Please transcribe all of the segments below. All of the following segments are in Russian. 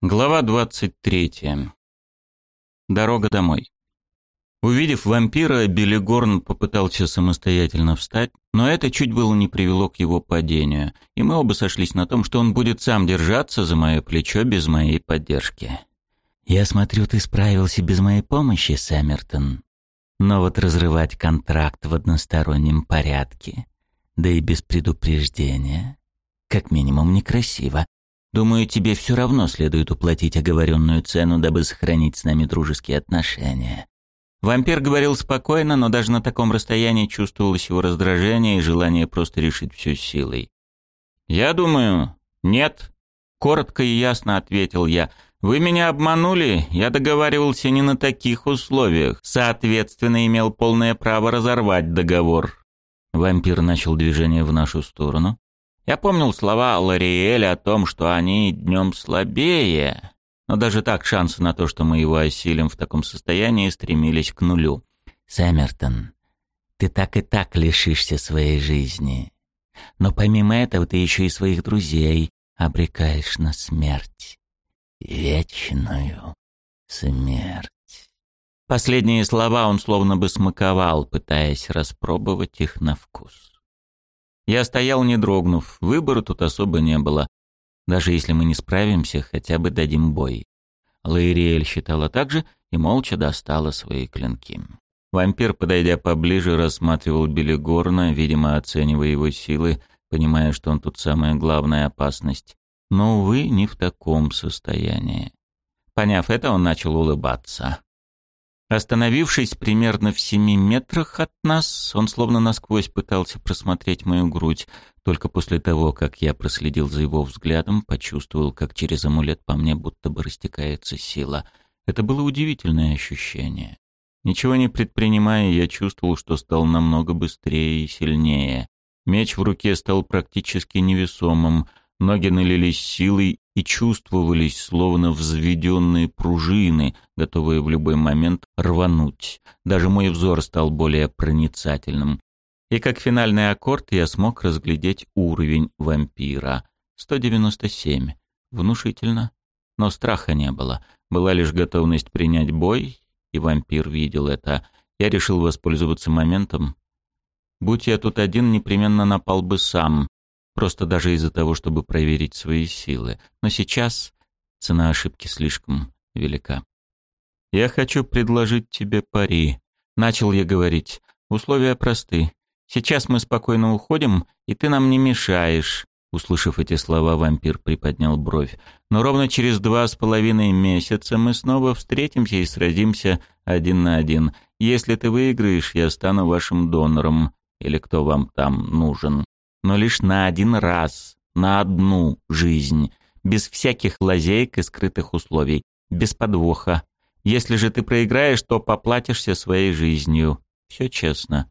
Глава 23. Дорога домой. Увидев вампира, Белигорн попытался самостоятельно встать, но это чуть было не привело к его падению, и мы оба сошлись на том, что он будет сам держаться за мое плечо без моей поддержки. «Я смотрю, ты справился без моей помощи, Сэммертон. Но вот разрывать контракт в одностороннем порядке, да и без предупреждения, как минимум некрасиво. Думаю, тебе все равно следует уплатить оговоренную цену, дабы сохранить с нами дружеские отношения». Вампир говорил спокойно, но даже на таком расстоянии чувствовалось его раздражение и желание просто решить все силой. «Я думаю, нет», — коротко и ясно ответил я. «Вы меня обманули, я договаривался не на таких условиях, соответственно, имел полное право разорвать договор». Вампир начал движение в нашу сторону. Я помнил слова Лориэля о том, что они днем слабее, но даже так шансы на то, что мы его осилим в таком состоянии, стремились к нулю. «Сэммертон, ты так и так лишишься своей жизни. Но помимо этого ты еще и своих друзей обрекаешь на смерть. Вечную смерть». Последние слова он словно бы смаковал, пытаясь распробовать их на вкус. Я стоял не дрогнув, выбора тут особо не было. Даже если мы не справимся, хотя бы дадим бой. Лаириэль считала так же и молча достала свои клинки. Вампир, подойдя поближе, рассматривал Белигорна, видимо, оценивая его силы, понимая, что он тут самая главная опасность. Но, увы, не в таком состоянии. Поняв это, он начал улыбаться. Остановившись примерно в семи метрах от нас, он словно насквозь пытался просмотреть мою грудь. Только после того, как я проследил за его взглядом, почувствовал, как через амулет по мне будто бы растекается сила. Это было удивительное ощущение. Ничего не предпринимая, я чувствовал, что стал намного быстрее и сильнее. Меч в руке стал практически невесомым, ноги налились силой и чувствовались словно взведенные пружины, готовые в любой момент рвануть. Даже мой взор стал более проницательным. И как финальный аккорд я смог разглядеть уровень вампира. 197. Внушительно. Но страха не было. Была лишь готовность принять бой, и вампир видел это. Я решил воспользоваться моментом. Будь я тут один, непременно напал бы сам, Просто даже из-за того, чтобы проверить свои силы. Но сейчас цена ошибки слишком велика. «Я хочу предложить тебе пари», — начал я говорить. «Условия просты. Сейчас мы спокойно уходим, и ты нам не мешаешь». Услышав эти слова, вампир приподнял бровь. «Но ровно через два с половиной месяца мы снова встретимся и сразимся один на один. Если ты выиграешь, я стану вашим донором. Или кто вам там нужен но лишь на один раз, на одну жизнь, без всяких лазеек и скрытых условий, без подвоха. Если же ты проиграешь, то поплатишься своей жизнью. Все честно.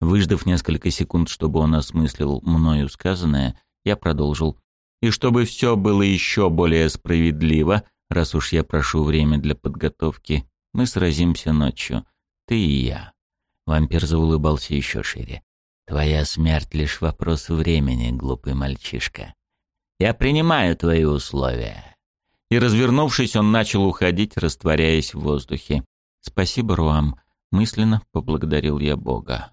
Выждав несколько секунд, чтобы он осмыслил мною сказанное, я продолжил. И чтобы все было еще более справедливо, раз уж я прошу время для подготовки, мы сразимся ночью, ты и я. Вампир заулыбался еще шире. Твоя смерть — лишь вопрос времени, глупый мальчишка. Я принимаю твои условия». И, развернувшись, он начал уходить, растворяясь в воздухе. «Спасибо, Руам», — мысленно поблагодарил я Бога.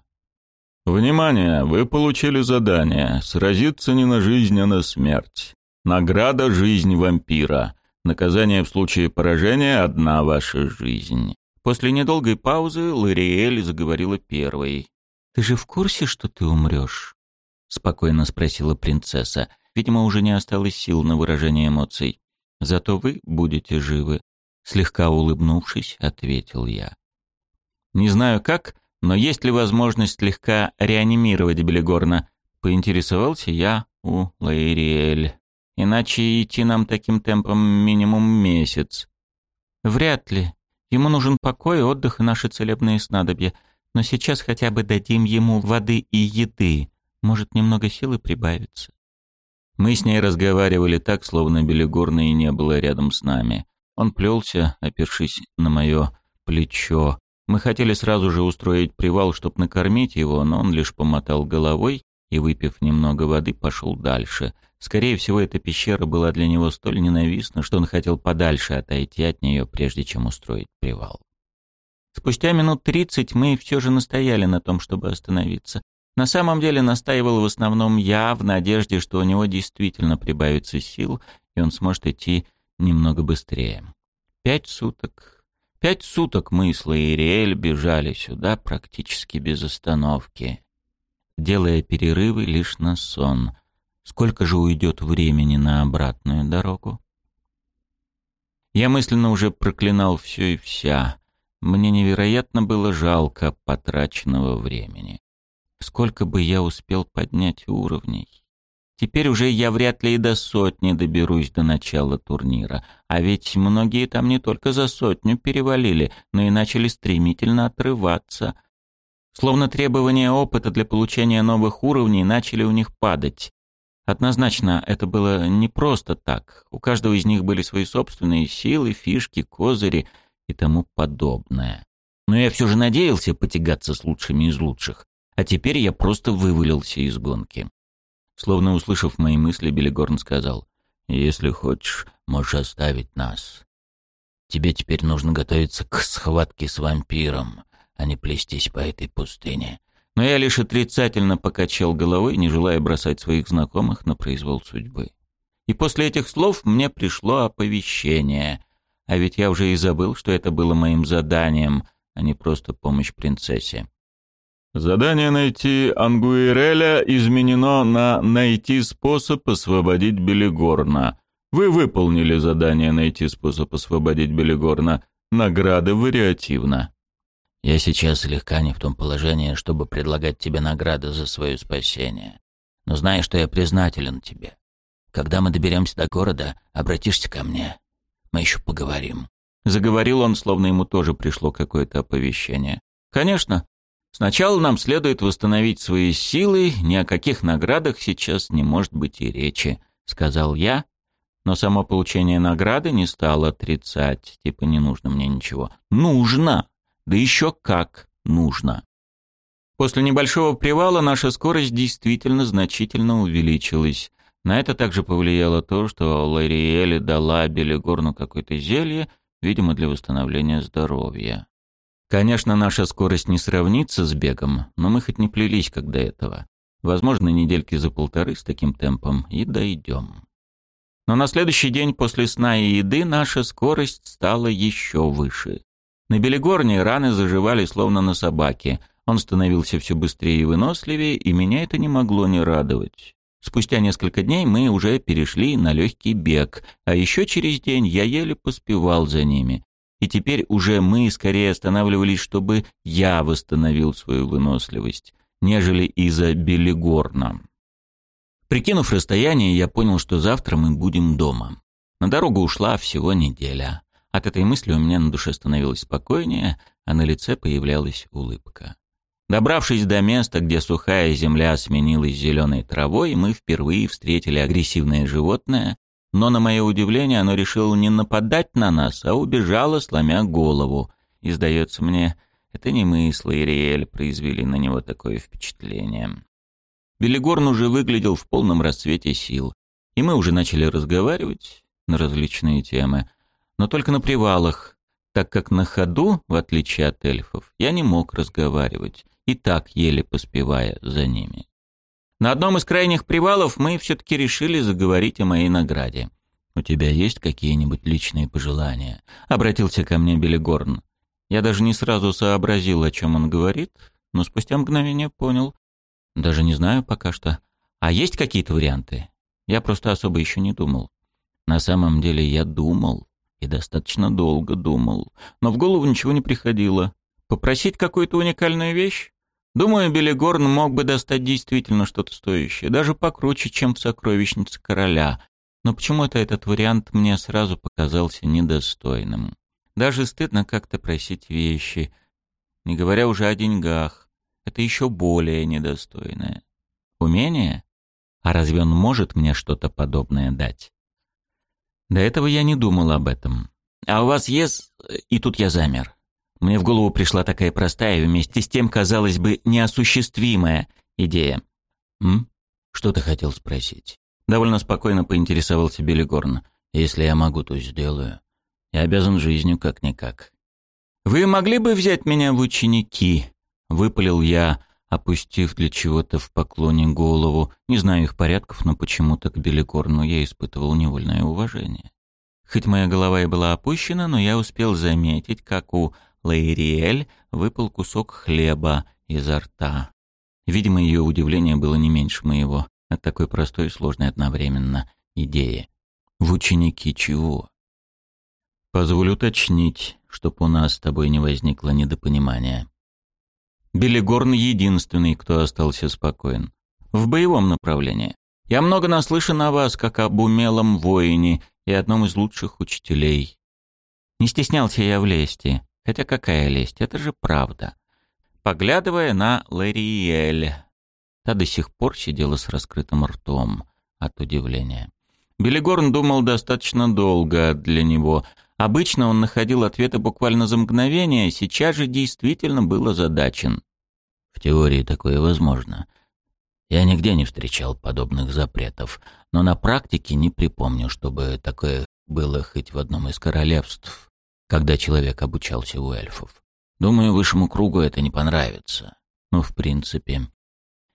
«Внимание! Вы получили задание. Сразиться не на жизнь, а на смерть. Награда — жизнь вампира. Наказание в случае поражения — одна ваша жизнь». После недолгой паузы Лариэль заговорила первой. «Ты же в курсе, что ты умрешь?» — спокойно спросила принцесса. Видимо, уже не осталось сил на выражение эмоций. «Зато вы будете живы», — слегка улыбнувшись, ответил я. «Не знаю как, но есть ли возможность слегка реанимировать Белигорна?» — поинтересовался я у Лаириэль. «Иначе идти нам таким темпом минимум месяц». «Вряд ли. Ему нужен покой, отдых и наши целебные снадобья. Но сейчас хотя бы дадим ему воды и еды. Может, немного силы прибавится. Мы с ней разговаривали так, словно Белигорна и не было рядом с нами. Он плелся, опершись на мое плечо. Мы хотели сразу же устроить привал, чтобы накормить его, но он лишь помотал головой и, выпив немного воды, пошел дальше. Скорее всего, эта пещера была для него столь ненавистна, что он хотел подальше отойти от нее, прежде чем устроить привал. Спустя минут тридцать мы все же настояли на том, чтобы остановиться. На самом деле настаивал в основном я, в надежде, что у него действительно прибавится сил, и он сможет идти немного быстрее. Пять суток. Пять суток мы с Лаириэль бежали сюда практически без остановки, делая перерывы лишь на сон. Сколько же уйдет времени на обратную дорогу? Я мысленно уже проклинал все и вся. Мне невероятно было жалко потраченного времени. Сколько бы я успел поднять уровней? Теперь уже я вряд ли и до сотни доберусь до начала турнира. А ведь многие там не только за сотню перевалили, но и начали стремительно отрываться. Словно требования опыта для получения новых уровней начали у них падать. Однозначно, это было не просто так. У каждого из них были свои собственные силы, фишки, козыри и тому подобное. Но я все же надеялся потягаться с лучшими из лучших. А теперь я просто вывалился из гонки. Словно услышав мои мысли, Белигорн сказал, «Если хочешь, можешь оставить нас. Тебе теперь нужно готовиться к схватке с вампиром, а не плестись по этой пустыне». Но я лишь отрицательно покачал головой, не желая бросать своих знакомых на произвол судьбы. И после этих слов мне пришло оповещение. А ведь я уже и забыл, что это было моим заданием, а не просто помощь принцессе. Задание найти Ангуиреля изменено на «найти способ освободить Белигорна». Вы выполнили задание найти способ освободить Белигорна. Награда вариативна. Я сейчас слегка не в том положении, чтобы предлагать тебе награды за свое спасение. Но знай, что я признателен тебе. Когда мы доберемся до города, обратишься ко мне. Мы еще поговорим». Заговорил он, словно ему тоже пришло какое-то оповещение. «Конечно, Сначала нам следует восстановить свои силы, ни о каких наградах сейчас не может быть и речи», — сказал я, но само получение награды не стало отрицать, типа не нужно мне ничего. «Нужно! Да еще как нужно!» После небольшого привала наша скорость действительно значительно увеличилась. На это также повлияло то, что Лариэле дала Белигорну какое-то зелье, видимо, для восстановления здоровья. Конечно, наша скорость не сравнится с бегом, но мы хоть не плелись как до этого. Возможно, недельки за полторы с таким темпом и дойдем. Но на следующий день после сна и еды наша скорость стала еще выше. На Белигорне раны заживали словно на собаке. Он становился все быстрее и выносливее, и меня это не могло не радовать. Спустя несколько дней мы уже перешли на легкий бег, а еще через день я еле поспевал за ними и теперь уже мы скорее останавливались, чтобы я восстановил свою выносливость, нежели из-за Белигорна. Прикинув расстояние, я понял, что завтра мы будем дома. На дорогу ушла всего неделя. От этой мысли у меня на душе становилось спокойнее, а на лице появлялась улыбка. Добравшись до места, где сухая земля сменилась зеленой травой, мы впервые встретили агрессивное животное, но, на мое удивление, оно решило не нападать на нас, а убежало, сломя голову. И, сдается мне, это не мы с Лаириэль произвели на него такое впечатление. Белигорн уже выглядел в полном расцвете сил, и мы уже начали разговаривать на различные темы, но только на привалах, так как на ходу, в отличие от эльфов, я не мог разговаривать, и так еле поспевая за ними. На одном из крайних привалов мы все-таки решили заговорить о моей награде. «У тебя есть какие-нибудь личные пожелания?» — обратился ко мне Белигорн. Я даже не сразу сообразил, о чем он говорит, но спустя мгновение понял. Даже не знаю пока что. А есть какие-то варианты? Я просто особо еще не думал. На самом деле я думал, и достаточно долго думал, но в голову ничего не приходило. Попросить какую-то уникальную вещь? Думаю, Белигорн мог бы достать действительно что-то стоящее, даже покруче, чем в сокровищнице короля. Но почему-то этот вариант мне сразу показался недостойным. Даже стыдно как-то просить вещи, не говоря уже о деньгах. Это еще более недостойное. Умение? А разве он может мне что-то подобное дать? До этого я не думал об этом. А у вас есть... И тут я замер. Мне в голову пришла такая простая и вместе с тем, казалось бы, неосуществимая идея. «М? «Что ты хотел спросить?» Довольно спокойно поинтересовался Белигорн. «Если я могу, то сделаю. Я обязан жизнью как-никак». «Вы могли бы взять меня в ученики?» — выпалил я, опустив для чего-то в поклоне голову. Не знаю их порядков, но почему-то к Белигорну я испытывал невольное уважение. Хоть моя голова и была опущена, но я успел заметить, как у Лаириэль выпал кусок хлеба изо рта. Видимо, ее удивление было не меньше моего от такой простой и сложной одновременно идеи. В ученики чего? Позволю уточнить, чтоб у нас с тобой не возникло недопонимания. Белигорн единственный, кто остался спокоен. В боевом направлении. Я много наслышан о вас, как об умелом воине и одном из лучших учителей. Не стеснялся я в лести. Хотя какая лесть, это же правда. Поглядывая на Лариэль. Та до сих пор сидела с раскрытым ртом от удивления. Белигорн думал достаточно долго для него. Обычно он находил ответы буквально за мгновение, сейчас же действительно был озадачен. В теории такое возможно. Я нигде не встречал подобных запретов, но на практике не припомню, чтобы такое было хоть в одном из королевств, когда человек обучался у эльфов. Думаю, высшему кругу это не понравится. Ну, в принципе.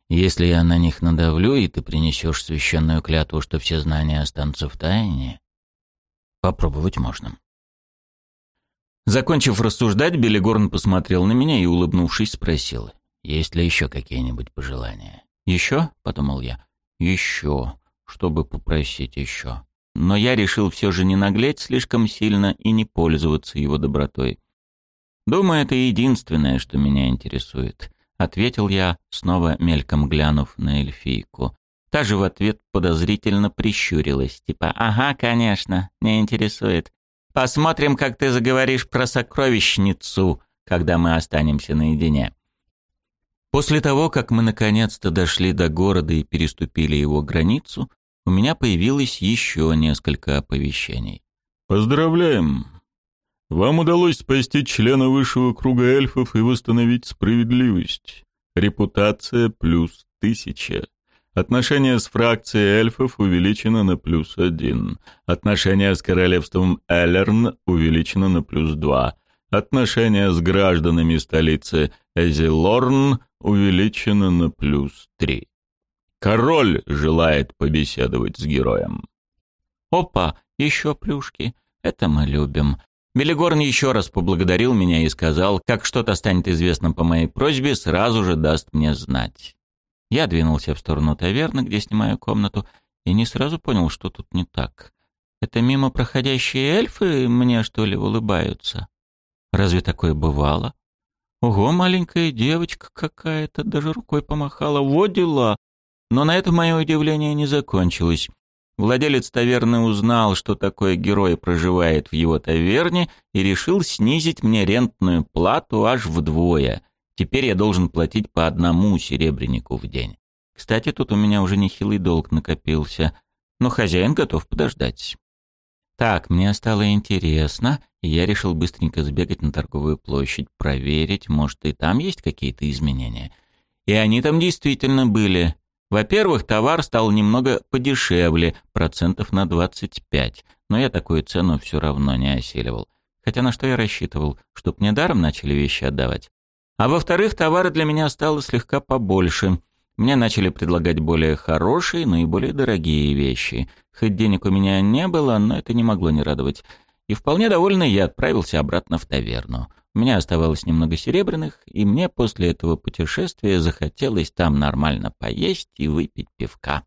Если я на них надавлю, и ты принесешь священную клятву, что все знания останутся в тайне, попробовать можно. Закончив рассуждать, Белигорн посмотрел на меня и, улыбнувшись, спросил, есть ли еще какие-нибудь пожелания. «Еще?» — подумал я. «Еще. Чтобы попросить еще». Но я решил все же не наглеть слишком сильно и не пользоваться его добротой. «Думаю, это единственное, что меня интересует», — ответил я, снова мельком глянув на эльфийку. Та же в ответ подозрительно прищурилась, типа «Ага, конечно, не интересует. Посмотрим, как ты заговоришь про сокровищницу, когда мы останемся наедине». После того, как мы наконец-то дошли до города и переступили его границу, у меня появилось еще несколько оповещений. «Поздравляем! Вам удалось спасти члена высшего круга эльфов и восстановить справедливость. Репутация плюс тысяча. Отношение с фракцией эльфов увеличено на плюс один. Отношение с королевством Эллерн увеличено на плюс два. Отношение с гражданами столицы Эзилорн увеличено на плюс три. Король желает побеседовать с героем. Опа, еще плюшки. Это мы любим. Белигорн еще раз поблагодарил меня и сказал, как что-то станет известно по моей просьбе, сразу же даст мне знать. Я двинулся в сторону таверны, где снимаю комнату, и не сразу понял, что тут не так. Это мимо проходящие эльфы мне, что ли, улыбаются? Разве такое бывало? Ого, маленькая девочка какая-то, даже рукой помахала. Вот дела. Но на этом мое удивление не закончилось. Владелец таверны узнал, что такое герой проживает в его таверне, и решил снизить мне рентную плату аж вдвое. Теперь я должен платить по одному серебрянику в день. Кстати, тут у меня уже нехилый долг накопился, но хозяин готов подождать. Так, мне стало интересно, и я решил быстренько сбегать на торговую площадь, проверить, может, и там есть какие-то изменения. И они там действительно были. Во-первых, товар стал немного подешевле, процентов на 25, но я такую цену все равно не осиливал. Хотя на что я рассчитывал, чтоб мне даром начали вещи отдавать. А во-вторых, товара для меня стало слегка побольше. Мне начали предлагать более хорошие, но и более дорогие вещи. Хоть денег у меня не было, но это не могло не радовать. И вполне довольный я отправился обратно в таверну. У меня оставалось немного серебряных, и мне после этого путешествия захотелось там нормально поесть и выпить пивка.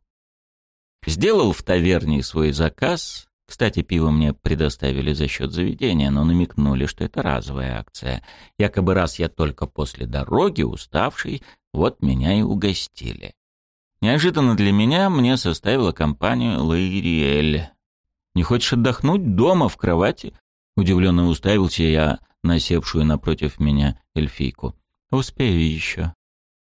Сделал в таверне свой заказ. Кстати, пиво мне предоставили за счет заведения, но намекнули, что это разовая акция. Якобы раз я только после дороги, уставший, вот меня и угостили. Неожиданно для меня мне составила компанию Лаириэль. Не хочешь отдохнуть дома, в кровати?» Удивленно уставился я на севшую напротив меня эльфийку. «Успею еще».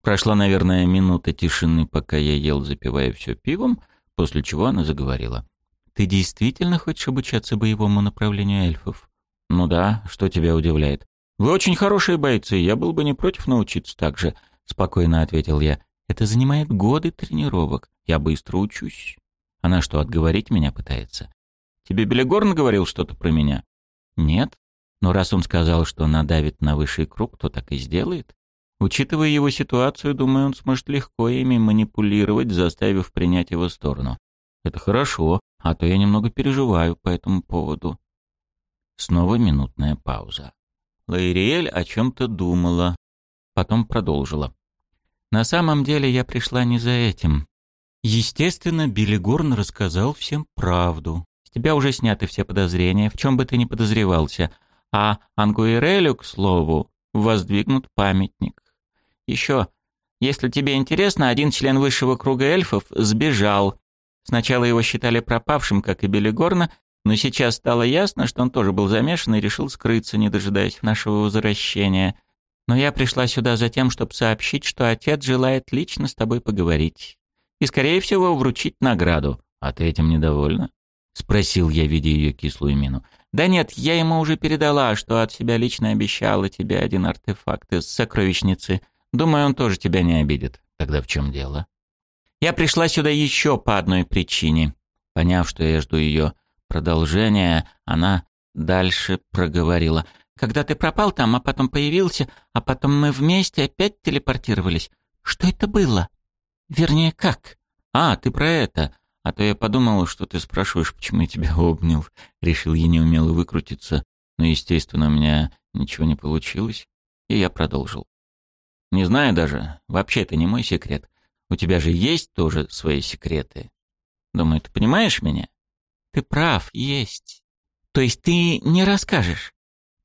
Прошла, наверное, минута тишины, пока я ел, запивая все пивом, после чего она заговорила. «Ты действительно хочешь обучаться боевому направлению эльфов?» «Ну да, что тебя удивляет?» «Вы очень хорошие бойцы, я был бы не против научиться так же», — спокойно ответил я. Это занимает годы тренировок. Я быстро учусь. Она что, отговорить меня пытается? Тебе Белигорн говорил что-то про меня? Нет. Но раз он сказал, что надавит на высший круг, то так и сделает. Учитывая его ситуацию, думаю, он сможет легко ими манипулировать, заставив принять его сторону. Это хорошо, а то я немного переживаю по этому поводу. Снова минутная пауза. Лаириэль о чем-то думала, потом продолжила. На самом деле я пришла не за этим. Естественно, Билли Горн рассказал всем правду. С тебя уже сняты все подозрения, в чем бы ты ни подозревался. А Ангуэрелю, к слову, воздвигнут памятник. Еще, если тебе интересно, один член высшего круга эльфов сбежал. Сначала его считали пропавшим, как и Билли Горна, но сейчас стало ясно, что он тоже был замешан и решил скрыться, не дожидаясь нашего возвращения. Но я пришла сюда за тем, чтобы сообщить, что отец желает лично с тобой поговорить. И, скорее всего, вручить награду. А ты этим недовольна? Спросил я, видя ее кислую мину. Да нет, я ему уже передала, что от себя лично обещала тебе один артефакт из сокровищницы. Думаю, он тоже тебя не обидит. Тогда в чем дело? Я пришла сюда еще по одной причине. Поняв, что я жду ее продолжения, она дальше проговорила. Когда ты пропал там, а потом появился, а потом мы вместе опять телепортировались. Что это было? Вернее, как? А, ты про это. А то я подумал, что ты спрашиваешь, почему я тебя обнял. Решил я неумело выкрутиться, но, естественно, у меня ничего не получилось, и я продолжил. Не знаю даже, вообще это не мой секрет. У тебя же есть тоже свои секреты. Думаю, ты понимаешь меня? Ты прав, есть. То есть ты не расскажешь?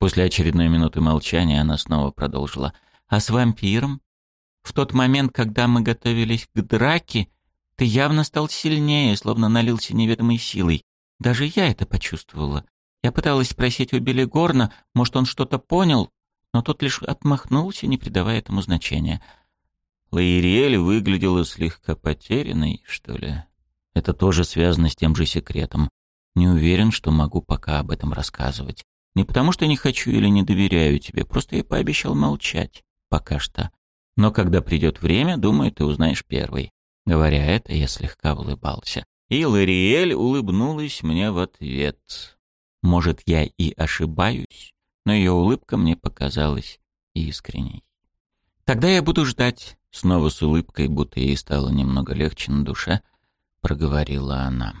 После очередной минуты молчания она снова продолжила. «А с вампиром? В тот момент, когда мы готовились к драке, ты явно стал сильнее, словно налился неведомой силой. Даже я это почувствовала. Я пыталась спросить у Билли Горна, может, он что-то понял, но тот лишь отмахнулся, не придавая этому значения. Лаириэль выглядела слегка потерянной, что ли. Это тоже связано с тем же секретом. Не уверен, что могу пока об этом рассказывать. Не потому что не хочу или не доверяю тебе, просто я пообещал молчать. Пока что. Но когда придет время, думаю, ты узнаешь первый. Говоря это, я слегка улыбался. И Лариэль улыбнулась мне в ответ. Может, я и ошибаюсь, но ее улыбка мне показалась искренней. «Тогда я буду ждать», — снова с улыбкой, будто ей стало немного легче на душе, проговорила она.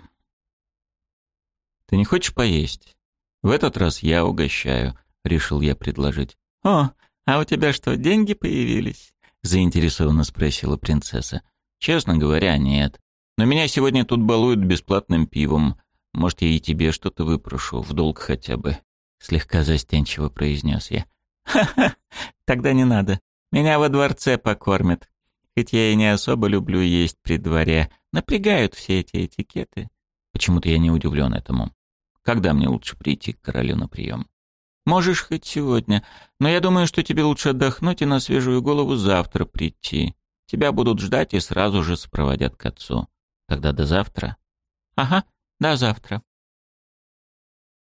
«Ты не хочешь поесть?» В этот раз я угощаю, решил я предложить. О, а у тебя что, деньги появились? заинтересованно спросила принцесса. Честно говоря, нет. Но меня сегодня тут балуют бесплатным пивом. Может, я и тебе что-то выпрошу, в долг хотя бы, слегка застенчиво произнес я. Ха-ха, тогда не надо. Меня во дворце покормят. Хоть я и не особо люблю есть при дворе, напрягают все эти этикеты. Почему-то я не удивлен этому. Когда мне лучше прийти к королю на прием? Можешь хоть сегодня, но я думаю, что тебе лучше отдохнуть и на свежую голову завтра прийти. Тебя будут ждать и сразу же сопроводят к отцу. Тогда до завтра. Ага, до завтра.